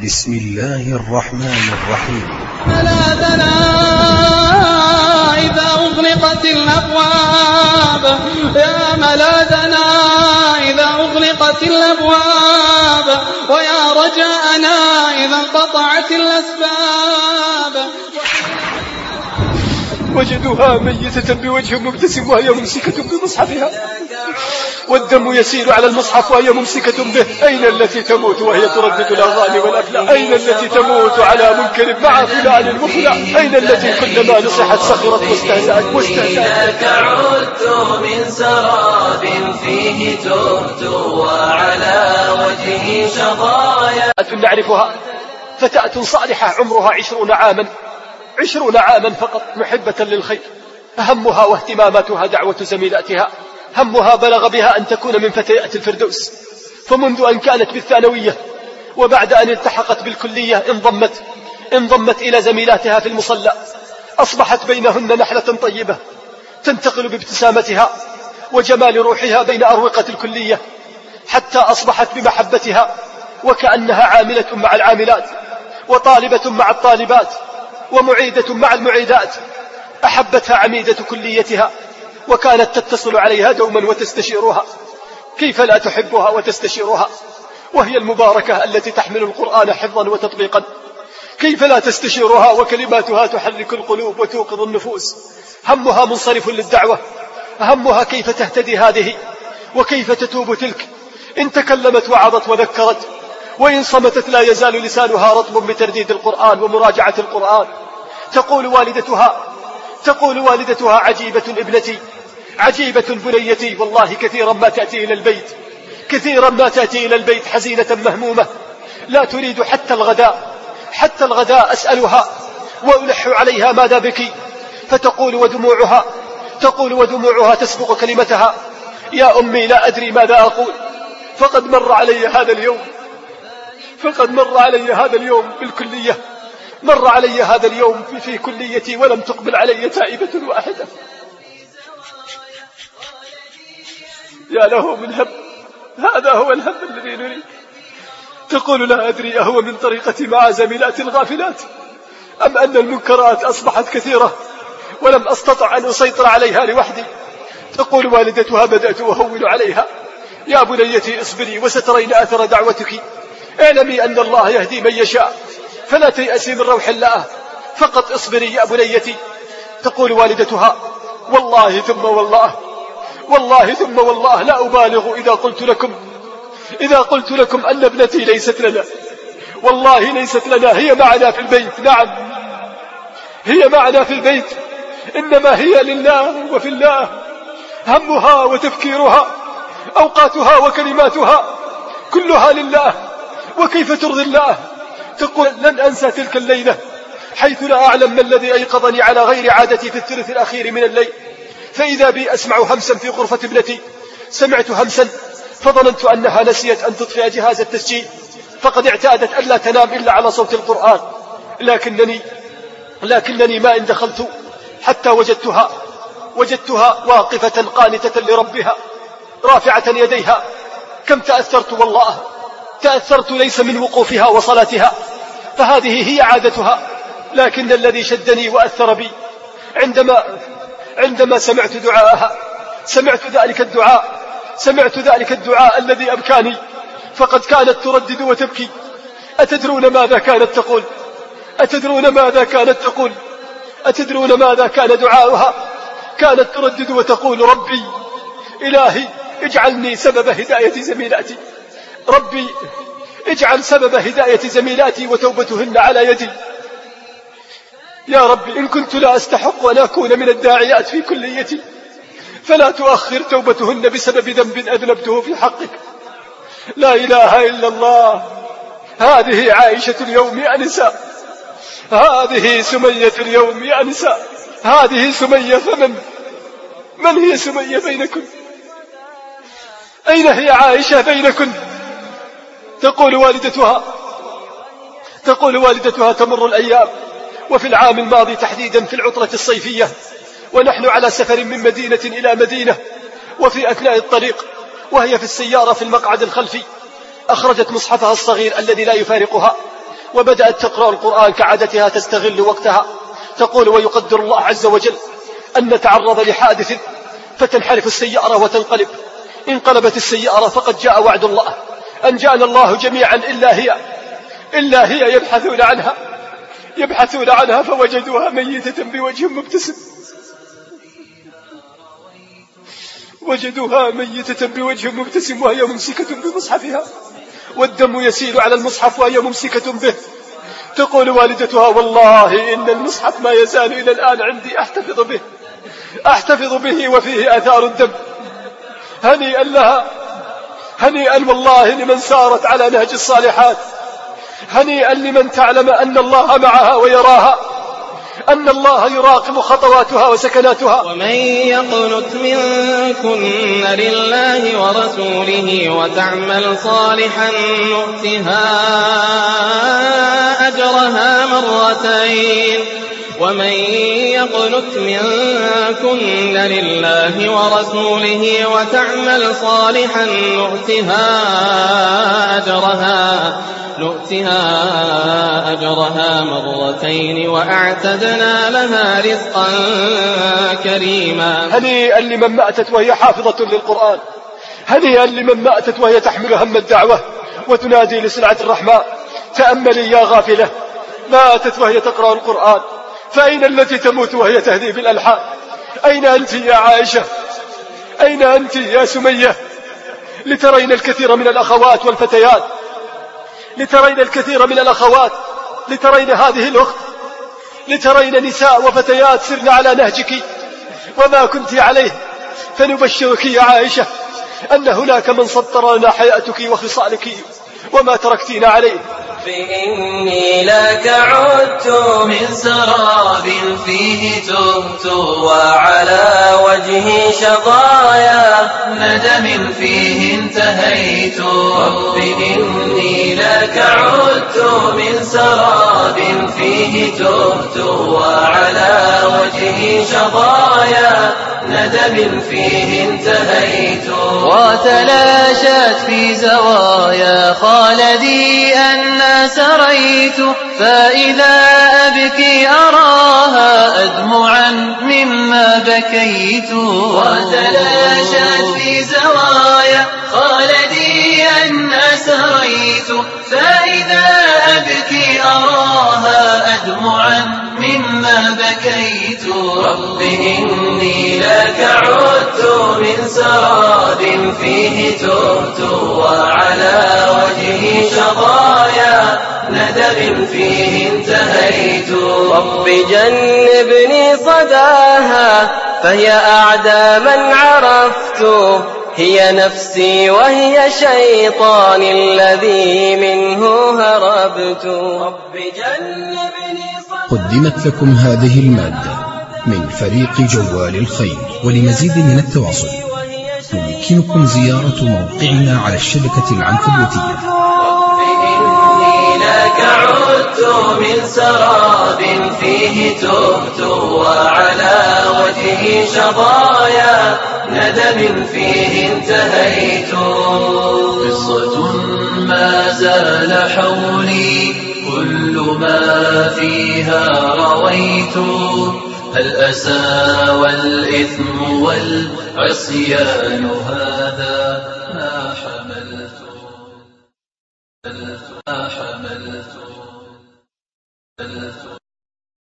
بسم الله الرحمن الرحيم. ملاذنا إذا أغلقت الأبواب. يا ملاذنا إذا أغلقت الأبواب. ويا رجاءنا إذا انقطعت الأسباب. وجدوها ميتة بوجه مبتسم وهي ممسكة بمصحفها. والدم يسيل على المصحف وهي ممسكة به. أين التي تموت وهي تردد الأغاني والأفلام؟ أين التي تموت على منكر مع فلان وفلان أين التي كلما نصحت سخرت واستهزأت واستهزأت عدت من سراب فيه تهت وعلى وجهه شظايا. نعرفها فتاة صالحة عمرها عشرون عاما. عشرون عاما فقط محبة للخير. همها واهتماماتها دعوة زميلاتها. همها بلغ بها أن تكون من فتيات الفردوس. فمنذ أن كانت بالثانوية وبعد أن التحقت بالكلية انضمت انضمت إلى زميلاتها في المصلى. أصبحت بينهن نحلة طيبة تنتقل بابتسامتها وجمال روحها بين أروقة الكلية حتى أصبحت بمحبتها وكأنها عاملة مع العاملات وطالبة مع الطالبات. ومعيدة مع المعيدات أحبتها عميدة كليتها وكانت تتصل عليها دوما وتستشيرها. كيف لا تحبها وتستشيرها؟ وهي المباركة التي تحمل القرآن حفظا وتطبيقا. كيف لا تستشيرها وكلماتها تحرك القلوب وتوقظ النفوس؟ همها منصرف للدعوة. همها كيف تهتدي هذه؟ وكيف تتوب تلك؟ إن تكلمت وعظت وذكرت وإن صمتت لا يزال لسانها رطب بترديد القرآن ومراجعة القرآن. تقول والدتها تقول والدتها عجيبة ابنتي عجيبة بنيتي. والله كثيرا ما تأتي إلى البيت كثيرا ما تأتي إلى البيت حزينة مهمومة. لا تريد حتى الغداء حتى الغداء أسألها وألح عليها ماذا بك؟ فتقول ودموعها تقول ودموعها تسبق كلمتها. يا أمي لا أدري ماذا أقول فقد مر علي هذا اليوم. فقد مر علي هذا اليوم بالكلية. مر علي هذا اليوم في, في كليتي ولم تقبل علي تائبة واحدة. يا له من هم. هذا هو الهم الذي نريد. تقول لا أدري أهو من طريقتي مع زميلات الغافلات أم أن المنكرات أصبحت كثيرة ولم أستطع أن أسيطر عليها لوحدي. تقول والدتها بدأت أهون عليها. يا بنيتي اصبري وسترين أثر دعوتك. اعلمي أن الله يهدي من يشاء فلا تيأسي من روح الله فقط اصبري يا بنيتي. تقول والدتها والله ثم والله والله ثم والله لا أبالغ إذا قلت لكم إذا قلت لكم أن ابنتي ليست لنا. والله ليست لنا هي معنا في البيت نعم. هي معنا في البيت إنما هي لله وفي الله. همها وتفكيرها أوقاتها وكلماتها كلها لله. وكيف ترضي الله؟ تقول لن أنسى تلك الليلة حيث لا أعلم ما الذي أيقظني على غير عادتي في الثلث الأخير من الليل. فإذا بي أسمع همسا في غرفة ابنتي. سمعت همسا فظننت أنها نسيت أن تطفئ جهاز التسجيل. فقد اعتادت ألا تنام إلا على صوت القرآن. لكنني لكنني ما إن دخلت حتى وجدتها وجدتها واقفة قانتة لربها رافعة يديها. كم تأثرت والله! تأثرت ليس من وقوفها وصلاتها فهذه هي عادتها. لكن الذي شدني وأثر بي عندما عندما سمعت دعاءها سمعت ذلك الدعاء سمعت ذلك الدعاء الذي أبكاني فقد كانت تردد وتبكي. أتدرون ماذا كانت تقول؟ أتدرون ماذا كانت تقول؟ أتدرون ماذا كان دعاؤها؟ كانت تردد وتقول ربي إلهي اجعلني سبب هداية زميلاتي. ربي اجعل سبب هداية زميلاتي وتوبتهن على يدي. يا ربي إن كنت لا أستحق أن أكون من الداعيات في كليتي فلا تؤخر توبتهن بسبب ذنب أذنبته في حقك. لا إله إلا الله. هذه عائشة اليوم يا نساء. هذه سمية اليوم يا نساء. هذه سمية فمن؟ من هي سمية بينكم أين هي عائشة بينكن؟ تقول والدتها تقول والدتها تمر الأيام وفي العام الماضي تحديدا في العطلة الصيفية ونحن على سفر من مدينة إلى مدينة وفي أثناء الطريق وهي في السيارة في المقعد الخلفي أخرجت مصحفها الصغير الذي لا يفارقها وبدأت تقرأ القرآن كعادتها تستغل وقتها تقول ويقدر الله عز وجل أن نتعرض لحادث فتنحرف السيارة وتنقلب انقلبت السيارة فقد جاء وعد الله. أن جاءنا الله جميعا إلا هي إلا هي يبحثون عنها. يبحثون عنها فوجدوها ميتة بوجه مبتسم. وجدوها ميتة بوجه مبتسم وهي ممسكة بمصحفها. والدم يسيل على المصحف وهي ممسكة به. تقول والدتها والله إن المصحف ما يزال إلى الآن عندي أحتفظ به. أحتفظ به وفيه آثار الدم. هنيئا لها. هنيئا والله لمن سارت على نهج الصالحات. هنيئا لمن تعلم أن الله معها ويراها. أن الله يراقب خطواتها وسكناتها. ومن يقنت منكن لله ورسوله وتعمل صالحا نؤتها أجرها مرتين. ومن يقنت منكن لله ورسوله وتعمل صالحا نؤتها أجرها نؤتها أجرها مرتين وأعتدنا لها رزقا كريما. هنيئا لمن ماتت وهي حافظة للقرآن. هنيئا لمن ماتت وهي تحمل هم الدعوة وتنادي لسلعة الرحمن تأملي يا غافلة ماتت وهي تقرأ القرآن. فأين التي تموت وهي تهدي بالألحان أين أنت يا عائشة؟ أين أنت يا سمية؟ لترين الكثير من الأخوات والفتيات. لترين الكثير من الأخوات. لترين هذه الأخت. لترين نساء وفتيات سرن على نهجك. وما كنت عليه. فنبشرك يا عائشة أن هناك من سطر لنا حياتك وخصالك وما تركتين عليه. إني لك عدت من سراب فيه تهت وعلى وجهي شظايا ندم فيه انتهيت. رب إني لك عدت من سراب فيه تهت وعلى وجهي شظايا ندم فيه انتهيت. وتلاشت في زوايا خالدي أن سريت. فإذا أبكي أراها أدمعا مما بكيت. وتلاشت في زوايا خالدي أن سريت. فإذا أبكي أراها أدمعا مما بكيت. رب إني لك عدت من سراب فيه تهت وعلى وجهي شظايا ندب فيه انتهيت. رب جنبني صداها فهي أعدى من عرفت. هي نفسي وهي شيطان الذي منه هربت. رب جنبني قدمت لكم هذه المادة. من فريق جوال الخير ولمزيد من التواصل. يمكنكم زيارة موقعنا على الشبكة العنكبوتية. عدت من سراب فيه تهت وعلى وجهي شظايا ندم فيه انتهيت. قصة ما زال حولي كل ما فيها رويت. الأسى والإثم والعصيان هذا ما حملت ما حملت